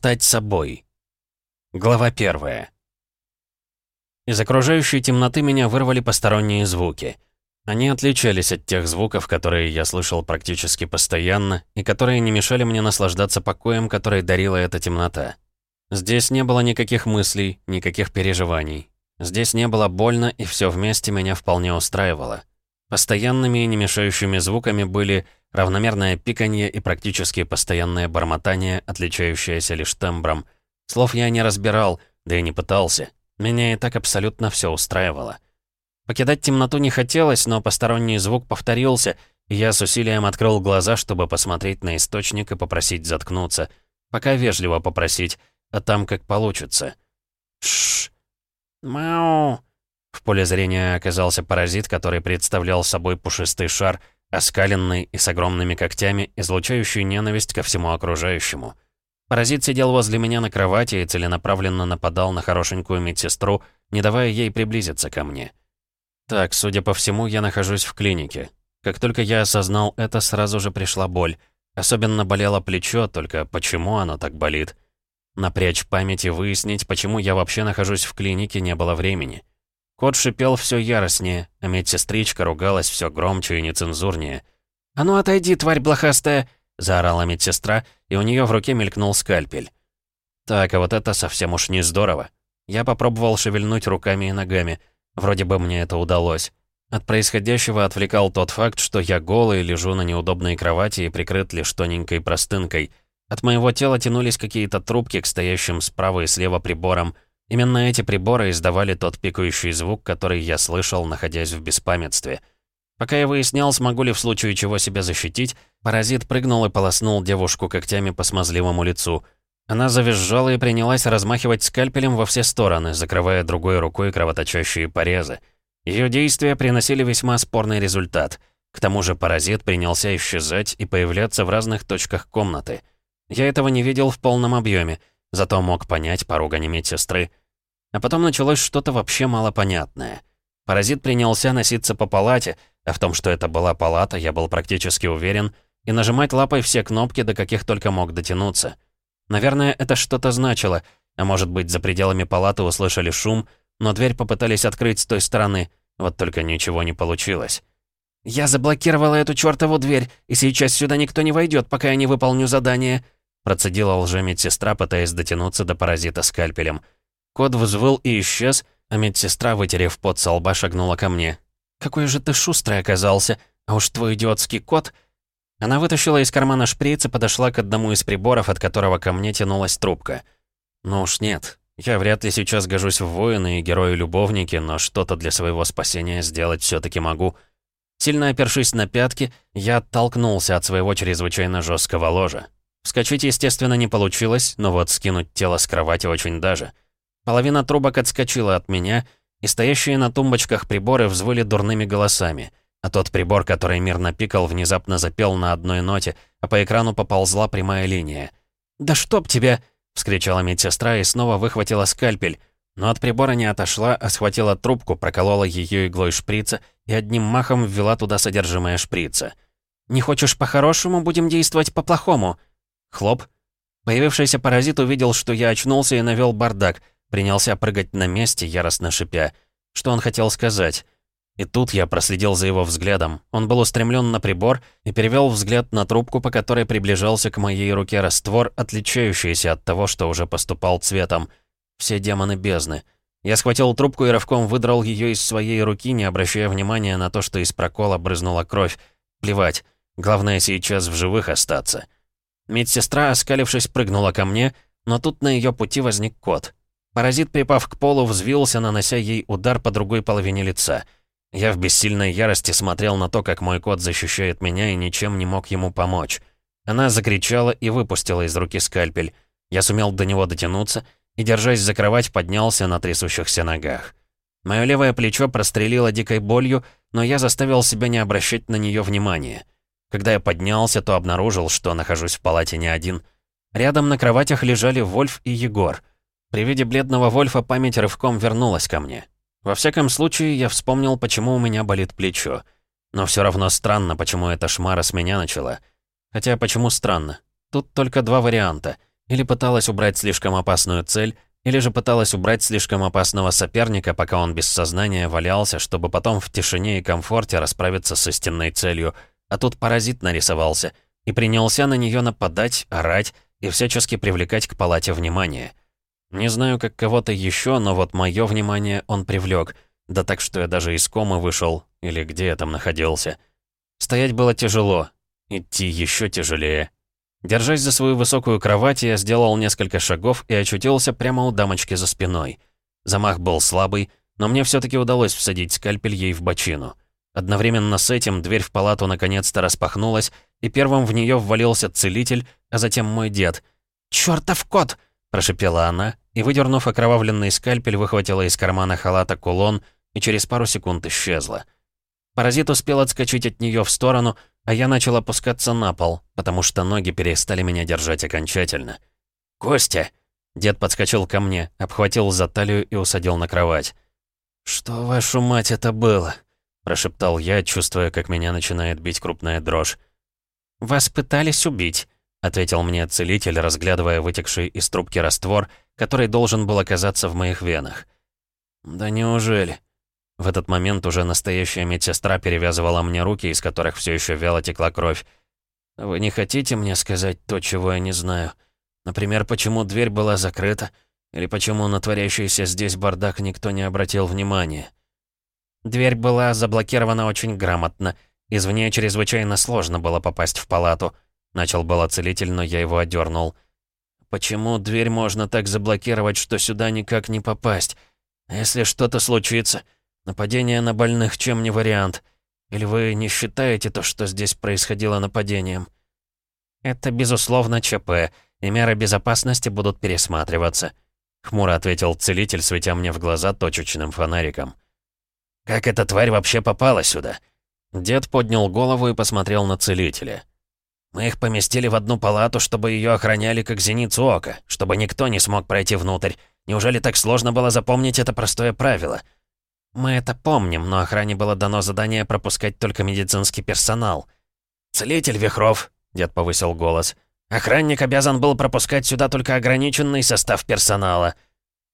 Стать собой. Глава первая. Из окружающей темноты меня вырвали посторонние звуки. Они отличались от тех звуков, которые я слышал практически постоянно, и которые не мешали мне наслаждаться покоем, который дарила эта темнота. Здесь не было никаких мыслей, никаких переживаний. Здесь не было больно, и все вместе меня вполне устраивало. Постоянными и не мешающими звуками были равномерное пиканье и практически постоянное бормотание, отличающееся лишь тембром. Слов я не разбирал, да и не пытался. Меня и так абсолютно все устраивало. Покидать темноту не хотелось, но посторонний звук повторился, и я с усилием открыл глаза, чтобы посмотреть на источник и попросить заткнуться. Пока вежливо попросить, а там как получится. Шш. Мау. В поле зрения оказался паразит, который представлял собой пушистый шар, оскаленный и с огромными когтями, излучающий ненависть ко всему окружающему. Паразит сидел возле меня на кровати и целенаправленно нападал на хорошенькую медсестру, не давая ей приблизиться ко мне. Так, судя по всему, я нахожусь в клинике. Как только я осознал это, сразу же пришла боль. Особенно болело плечо, только почему оно так болит? Напрячь память и выяснить, почему я вообще нахожусь в клинике, не было времени. Кот шипел все яростнее, а медсестричка ругалась все громче и нецензурнее. «А ну отойди, тварь блохастая!» — заорала медсестра, и у нее в руке мелькнул скальпель. Так, а вот это совсем уж не здорово. Я попробовал шевельнуть руками и ногами. Вроде бы мне это удалось. От происходящего отвлекал тот факт, что я голый, лежу на неудобной кровати и прикрыт лишь тоненькой простынкой. От моего тела тянулись какие-то трубки к стоящим справа и слева приборам — Именно эти приборы издавали тот пикающий звук, который я слышал, находясь в беспамятстве. Пока я выяснял, смогу ли в случае чего себя защитить, паразит прыгнул и полоснул девушку когтями по смазливому лицу. Она завизжала и принялась размахивать скальпелем во все стороны, закрывая другой рукой кровоточащие порезы. Ее действия приносили весьма спорный результат. К тому же паразит принялся исчезать и появляться в разных точках комнаты. Я этого не видел в полном объеме, зато мог понять по ругани медсестры. А потом началось что-то вообще малопонятное. Паразит принялся носиться по палате, а в том, что это была палата, я был практически уверен, и нажимать лапой все кнопки, до каких только мог дотянуться. Наверное, это что-то значило, а может быть, за пределами палаты услышали шум, но дверь попытались открыть с той стороны, вот только ничего не получилось. «Я заблокировала эту чёртову дверь, и сейчас сюда никто не войдет, пока я не выполню задание», процедила лжемедсестра, пытаясь дотянуться до паразита скальпелем. Кот взвыл и исчез, а медсестра, вытерев пот со лба, шагнула ко мне. «Какой же ты шустрый оказался! А уж твой идиотский кот!» Она вытащила из кармана шприц и подошла к одному из приборов, от которого ко мне тянулась трубка. «Ну уж нет. Я вряд ли сейчас гожусь в воины и герои-любовники, но что-то для своего спасения сделать все таки могу». Сильно опершись на пятки, я оттолкнулся от своего чрезвычайно жесткого ложа. Вскочить, естественно, не получилось, но вот скинуть тело с кровати очень даже. Половина трубок отскочила от меня, и стоящие на тумбочках приборы взвыли дурными голосами. А тот прибор, который мирно пикал, внезапно запел на одной ноте, а по экрану поползла прямая линия. «Да чтоб тебя!» — вскричала медсестра и снова выхватила скальпель. Но от прибора не отошла, а схватила трубку, проколола ее иглой шприца и одним махом ввела туда содержимое шприца. «Не хочешь по-хорошему, будем действовать по-плохому!» Хлоп. Появившийся паразит увидел, что я очнулся и навел бардак, принялся прыгать на месте, яростно шипя. Что он хотел сказать? И тут я проследил за его взглядом. Он был устремлен на прибор и перевел взгляд на трубку, по которой приближался к моей руке раствор, отличающийся от того, что уже поступал цветом. Все демоны бездны. Я схватил трубку и рывком выдрал ее из своей руки, не обращая внимания на то, что из прокола брызнула кровь. Плевать. Главное сейчас в живых остаться. Медсестра, оскалившись, прыгнула ко мне, но тут на ее пути возник кот. Паразит, припав к полу, взвился, нанося ей удар по другой половине лица. Я в бессильной ярости смотрел на то, как мой кот защищает меня и ничем не мог ему помочь. Она закричала и выпустила из руки скальпель. Я сумел до него дотянуться и, держась за кровать, поднялся на трясущихся ногах. Мое левое плечо прострелило дикой болью, но я заставил себя не обращать на нее внимания. Когда я поднялся, то обнаружил, что нахожусь в палате не один. Рядом на кроватях лежали Вольф и Егор. При виде бледного Вольфа память рывком вернулась ко мне. Во всяком случае, я вспомнил, почему у меня болит плечо. Но все равно странно, почему эта шмара с меня начала. Хотя почему странно? Тут только два варианта. или пыталась убрать слишком опасную цель, или же пыталась убрать слишком опасного соперника, пока он без сознания валялся, чтобы потом в тишине и комфорте расправиться с истинной целью. А тут паразит нарисовался и принялся на нее нападать, орать и всячески привлекать к палате внимание. Не знаю, как кого-то еще, но вот мое внимание он привлек, да так, что я даже из комы вышел, или где я там находился. Стоять было тяжело, идти еще тяжелее. Держась за свою высокую кровать, я сделал несколько шагов и очутился прямо у дамочки за спиной. Замах был слабый, но мне все таки удалось всадить скальпель ей в бочину. Одновременно с этим дверь в палату наконец-то распахнулась, и первым в нее ввалился целитель, а затем мой дед. «Чёртов кот!» – прошипела она, и, выдернув окровавленный скальпель, выхватила из кармана халата кулон и через пару секунд исчезла. Паразит успел отскочить от нее в сторону, а я начал опускаться на пол, потому что ноги перестали меня держать окончательно. «Костя!» Дед подскочил ко мне, обхватил за талию и усадил на кровать. «Что, вашу мать, это было?» Прошептал я, чувствуя, как меня начинает бить крупная дрожь. «Вас пытались убить», — ответил мне целитель, разглядывая вытекший из трубки раствор, который должен был оказаться в моих венах. «Да неужели?» В этот момент уже настоящая медсестра перевязывала мне руки, из которых все еще вяло текла кровь. «Вы не хотите мне сказать то, чего я не знаю? Например, почему дверь была закрыта? Или почему на творящийся здесь бардак никто не обратил внимания?» Дверь была заблокирована очень грамотно. Извне чрезвычайно сложно было попасть в палату. Начал было целитель, но я его одернул. «Почему дверь можно так заблокировать, что сюда никак не попасть? Если что-то случится?» Нападение на больных чем не вариант. Или вы не считаете то, что здесь происходило нападением? Это, безусловно, ЧП, и меры безопасности будут пересматриваться. Хмуро ответил целитель, светя мне в глаза точечным фонариком. «Как эта тварь вообще попала сюда?» Дед поднял голову и посмотрел на целителя. «Мы их поместили в одну палату, чтобы ее охраняли как зеницу ока, чтобы никто не смог пройти внутрь. Неужели так сложно было запомнить это простое правило?» «Мы это помним, но охране было дано задание пропускать только медицинский персонал». «Целитель Вихров», — дед повысил голос, — «охранник обязан был пропускать сюда только ограниченный состав персонала».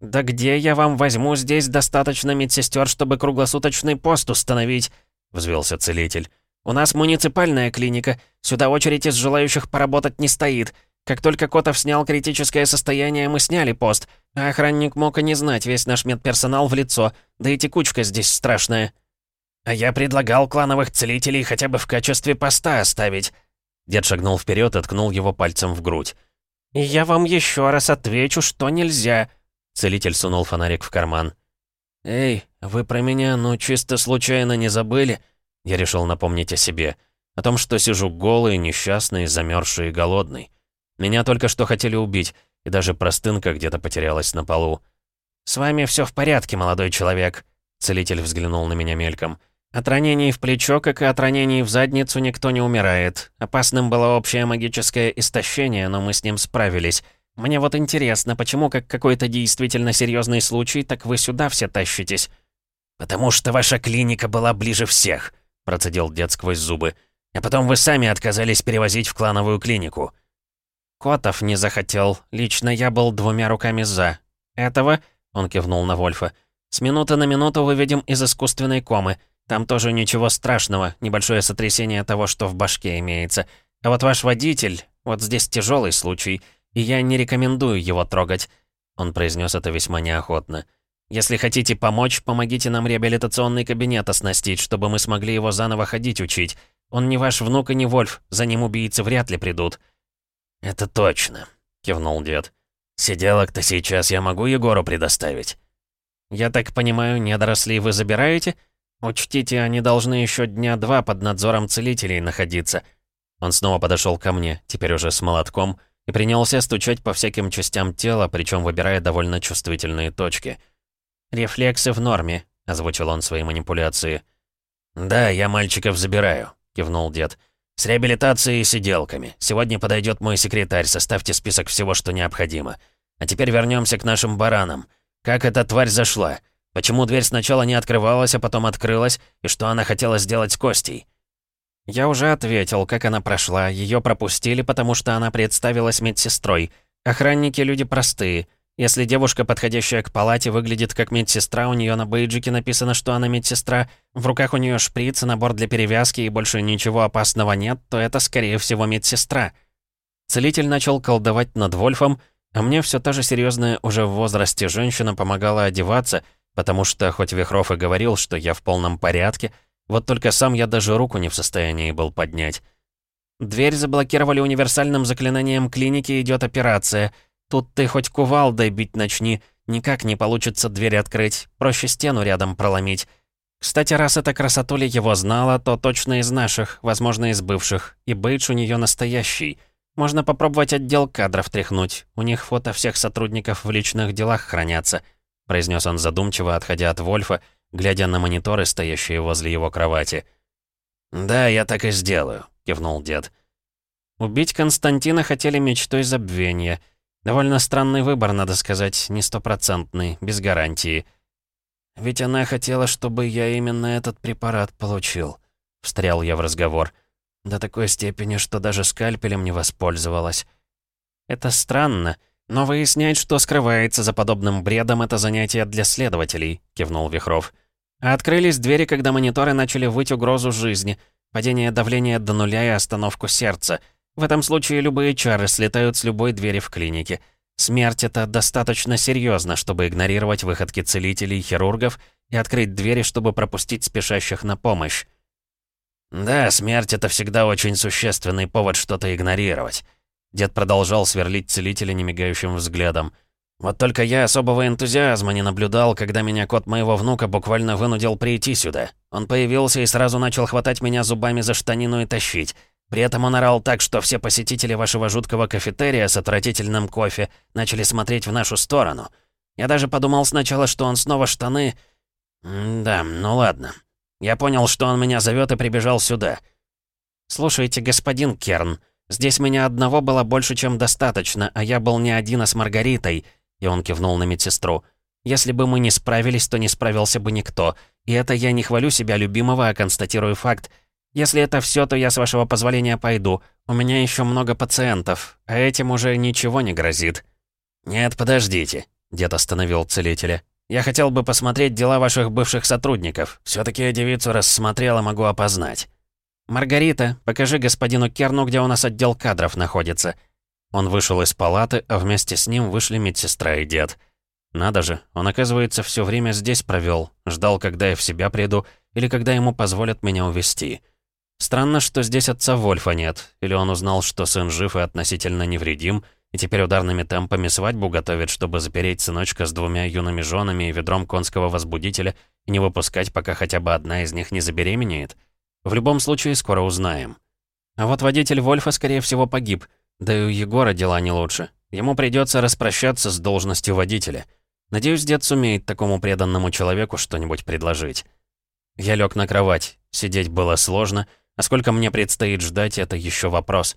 «Да где я вам возьму здесь достаточно медсестер, чтобы круглосуточный пост установить?» — взвился целитель. «У нас муниципальная клиника, сюда очередь из желающих поработать не стоит. Как только Котов снял критическое состояние, мы сняли пост, а охранник мог и не знать весь наш медперсонал в лицо, да и текучка здесь страшная. А я предлагал клановых целителей хотя бы в качестве поста оставить. Дед шагнул вперед и ткнул его пальцем в грудь. «И я вам еще раз отвечу, что нельзя!» Целитель сунул фонарик в карман. «Эй, вы про меня, ну, чисто случайно не забыли?» Я решил напомнить о себе. О том, что сижу голый, несчастный, замерзший и голодный. Меня только что хотели убить, и даже простынка где-то потерялась на полу. «С вами все в порядке, молодой человек», — целитель взглянул на меня мельком. «От ранений в плечо, как и от ранений в задницу, никто не умирает. Опасным было общее магическое истощение, но мы с ним справились. Мне вот интересно, почему, как какой-то действительно серьезный случай, так вы сюда все тащитесь?» «Потому что ваша клиника была ближе всех», — процедил дед сквозь зубы. «А потом вы сами отказались перевозить в клановую клинику». Котов не захотел. Лично я был двумя руками за. Этого, он кивнул на Вольфа, с минуты на минуту выведем из искусственной комы. Там тоже ничего страшного, небольшое сотрясение того, что в башке имеется. А вот ваш водитель, вот здесь тяжелый случай, и я не рекомендую его трогать. Он произнес это весьма неохотно. Если хотите помочь, помогите нам реабилитационный кабинет оснастить, чтобы мы смогли его заново ходить учить. Он не ваш внук и не Вольф, за ним убийцы вряд ли придут. «Это точно», — кивнул дед. «Сиделок-то сейчас я могу Егору предоставить». «Я так понимаю, недорослей вы забираете? Учтите, они должны еще дня два под надзором целителей находиться». Он снова подошел ко мне, теперь уже с молотком, и принялся стучать по всяким частям тела, причем выбирая довольно чувствительные точки. «Рефлексы в норме», — озвучил он свои манипуляции. «Да, я мальчиков забираю», — кивнул дед. «С реабилитацией и сиделками. Сегодня подойдет мой секретарь, составьте список всего, что необходимо. А теперь вернемся к нашим баранам. Как эта тварь зашла? Почему дверь сначала не открывалась, а потом открылась? И что она хотела сделать с Костей?» Я уже ответил, как она прошла. Ее пропустили, потому что она представилась медсестрой. Охранники — люди простые. Если девушка, подходящая к палате, выглядит как медсестра, у нее на бейджике написано, что она медсестра, в руках у нее шприц и набор для перевязки и больше ничего опасного нет, то это, скорее всего, медсестра. Целитель начал колдовать над Вольфом, а мне все та же серьезная уже в возрасте женщина помогала одеваться, потому что, хоть Вихров и говорил, что я в полном порядке, вот только сам я даже руку не в состоянии был поднять. Дверь заблокировали универсальным заклинанием клиники, идет операция. Тут ты хоть кувалдой бить начни, никак не получится дверь открыть, проще стену рядом проломить. Кстати, раз эта красотуля его знала, то точно из наших, возможно, из бывших, и бейдж у нее настоящий. Можно попробовать отдел кадров тряхнуть, у них фото всех сотрудников в личных делах хранятся произнес он задумчиво, отходя от Вольфа, глядя на мониторы, стоящие возле его кровати. «Да, я так и сделаю», — кивнул дед. Убить Константина хотели мечтой забвения. Довольно странный выбор, надо сказать, не стопроцентный, без гарантии. «Ведь она хотела, чтобы я именно этот препарат получил», — встрял я в разговор. «До такой степени, что даже скальпелем не воспользовалась». «Это странно», — «Но выяснять, что скрывается за подобным бредом, это занятие для следователей», — кивнул Вихров. А открылись двери, когда мониторы начали выть угрозу жизни, падение давления до нуля и остановку сердца. В этом случае любые чары слетают с любой двери в клинике. Смерть — это достаточно серьезно, чтобы игнорировать выходки целителей и хирургов и открыть двери, чтобы пропустить спешащих на помощь. «Да, смерть — это всегда очень существенный повод что-то игнорировать». Дед продолжал сверлить целителя немигающим взглядом. «Вот только я особого энтузиазма не наблюдал, когда меня кот моего внука буквально вынудил прийти сюда. Он появился и сразу начал хватать меня зубами за штанину и тащить. При этом он орал так, что все посетители вашего жуткого кафетерия с отвратительным кофе начали смотреть в нашу сторону. Я даже подумал сначала, что он снова штаны... М да, ну ладно. Я понял, что он меня зовет и прибежал сюда. «Слушайте, господин Керн», Здесь меня одного было больше, чем достаточно, а я был не один, а с Маргаритой». И он кивнул на медсестру. «Если бы мы не справились, то не справился бы никто. И это я не хвалю себя любимого, а констатирую факт. Если это все, то я, с вашего позволения, пойду. У меня еще много пациентов, а этим уже ничего не грозит». «Нет, подождите», — дед остановил целителя. «Я хотел бы посмотреть дела ваших бывших сотрудников. все таки я девицу рассмотрел и могу опознать». «Маргарита, покажи господину Керну, где у нас отдел кадров находится». Он вышел из палаты, а вместе с ним вышли медсестра и дед. Надо же, он, оказывается, все время здесь провел, ждал, когда я в себя приду, или когда ему позволят меня увезти. Странно, что здесь отца Вольфа нет, или он узнал, что сын жив и относительно невредим, и теперь ударными темпами свадьбу готовит, чтобы запереть сыночка с двумя юными женами и ведром конского возбудителя и не выпускать, пока хотя бы одна из них не забеременеет. В любом случае, скоро узнаем. А вот водитель Вольфа, скорее всего, погиб. Да и у Егора дела не лучше. Ему придется распрощаться с должностью водителя. Надеюсь, дед сумеет такому преданному человеку что-нибудь предложить. Я лег на кровать. Сидеть было сложно, а сколько мне предстоит ждать, это еще вопрос.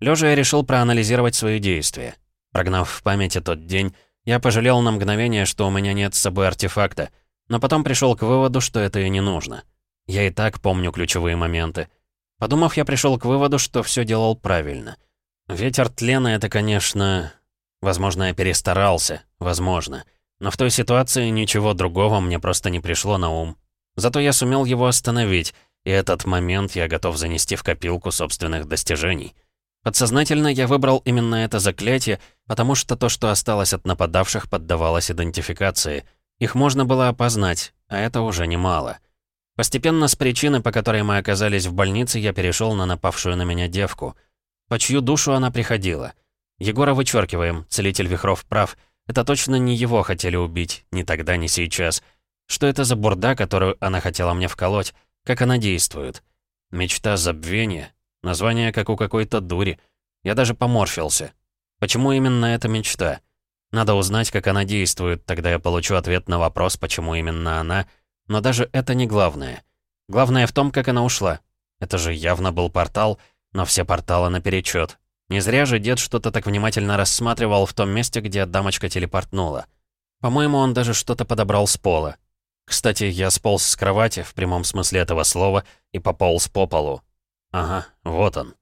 Лежа я решил проанализировать свои действия. Прогнав в памяти тот день, я пожалел на мгновение, что у меня нет с собой артефакта, но потом пришел к выводу, что это и не нужно. Я и так помню ключевые моменты. Подумав, я пришел к выводу, что все делал правильно. Ветер тлена — это, конечно... Возможно, я перестарался, возможно. Но в той ситуации ничего другого мне просто не пришло на ум. Зато я сумел его остановить, и этот момент я готов занести в копилку собственных достижений. Подсознательно я выбрал именно это заклятие, потому что то, что осталось от нападавших, поддавалось идентификации. Их можно было опознать, а это уже немало. Постепенно с причины, по которой мы оказались в больнице, я перешел на напавшую на меня девку. По чью душу она приходила? Егора вычеркиваем, целитель Вихров прав. Это точно не его хотели убить, ни тогда, ни сейчас. Что это за бурда, которую она хотела мне вколоть? Как она действует? Мечта забвения? Название, как у какой-то дури. Я даже поморщился. Почему именно эта мечта? Надо узнать, как она действует, тогда я получу ответ на вопрос, почему именно она — но даже это не главное. Главное в том, как она ушла. Это же явно был портал, но все порталы наперечет. Не зря же дед что-то так внимательно рассматривал в том месте, где дамочка телепортнула. По-моему, он даже что-то подобрал с пола. Кстати, я сполз с кровати, в прямом смысле этого слова, и пополз по полу. Ага, вот он.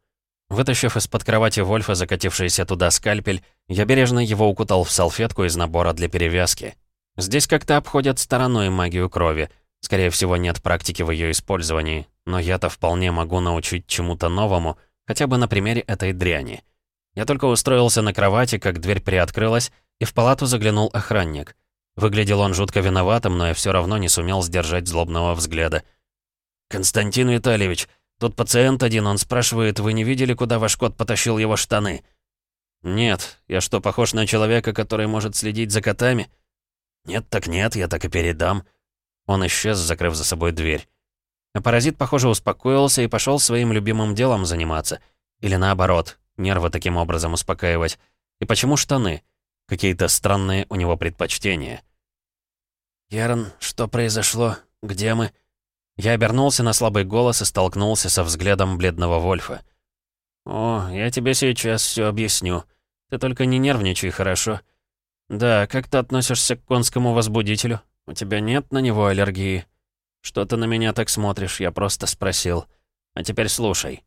Вытащив из-под кровати Вольфа закатившийся туда скальпель, я бережно его укутал в салфетку из набора для перевязки. Здесь как-то обходят стороной магию крови. Скорее всего, нет практики в ее использовании, но я-то вполне могу научить чему-то новому, хотя бы на примере этой дряни. Я только устроился на кровати, как дверь приоткрылась, и в палату заглянул охранник. Выглядел он жутко виноватым, но я все равно не сумел сдержать злобного взгляда. «Константин Витальевич, тут пациент один, он спрашивает, вы не видели, куда ваш кот потащил его штаны?» «Нет, я что, похож на человека, который может следить за котами?» «Нет, так нет, я так и передам». Он исчез, закрыв за собой дверь. А паразит, похоже, успокоился и пошел своим любимым делом заниматься. Или наоборот, нервы таким образом успокаивать. И почему штаны? Какие-то странные у него предпочтения. «Ярон, что произошло? Где мы?» Я обернулся на слабый голос и столкнулся со взглядом бледного Вольфа. «О, я тебе сейчас все объясню. Ты только не нервничай, хорошо? Да, как ты относишься к конскому возбудителю? У тебя нет на него аллергии? Что ты на меня так смотришь? Я просто спросил. А теперь слушай.